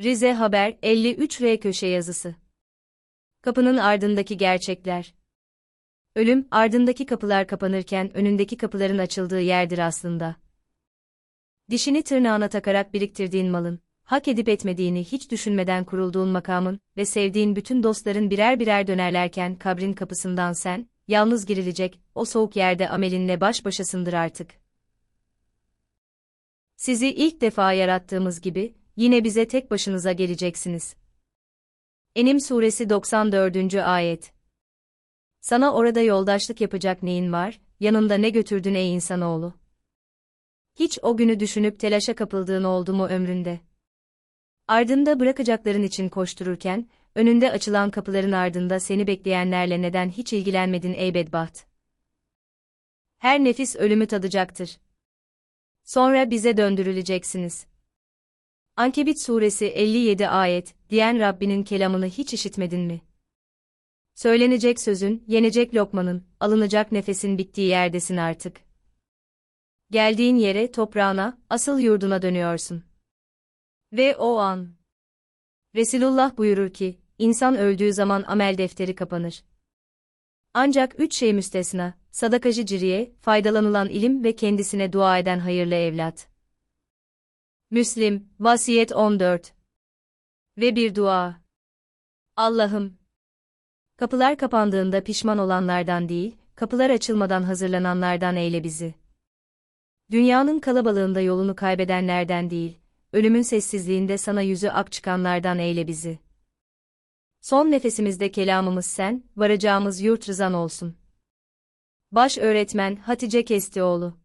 Rize Haber 53R köşe yazısı. Kapının ardındaki gerçekler. Ölüm, ardındaki kapılar kapanırken önündeki kapıların açıldığı yerdir aslında. Dişini tırnağına takarak biriktirdiğin malın, hak edip etmediğini hiç düşünmeden kurulduğun makamın ve sevdiğin bütün dostların birer birer dönerlerken kabrin kapısından sen, yalnız girilecek, o soğuk yerde amelinle baş başasındır artık. Sizi ilk defa yarattığımız gibi, yine bize tek başınıza geleceksiniz. Enim Suresi 94. Ayet Sana orada yoldaşlık yapacak neyin var, yanında ne götürdün ey insanoğlu? Hiç o günü düşünüp telaşa kapıldığın oldu mu ömründe? Ardında bırakacakların için koştururken, önünde açılan kapıların ardında seni bekleyenlerle neden hiç ilgilenmedin ey bedbaht? Her nefis ölümü tadacaktır. Sonra bize döndürüleceksiniz. Ankebit suresi 57 ayet, diyen Rabbinin kelamını hiç işitmedin mi? Söylenecek sözün, yenecek lokmanın, alınacak nefesin bittiği yerdesin artık. Geldiğin yere, toprağına, asıl yurduna dönüyorsun. Ve o an. Resulullah buyurur ki, insan öldüğü zaman amel defteri kapanır. Ancak üç şey müstesna, sadakacı ciriye, faydalanılan ilim ve kendisine dua eden hayırlı evlat. Müslim, Vasiyet 14 Ve bir dua. Allah'ım! Kapılar kapandığında pişman olanlardan değil, kapılar açılmadan hazırlananlardan eyle bizi. Dünyanın kalabalığında yolunu kaybedenlerden değil, ölümün sessizliğinde sana yüzü ak çıkanlardan eyle bizi. Son nefesimizde kelamımız sen, varacağımız yurt rızan olsun. Baş öğretmen Hatice Kestioğlu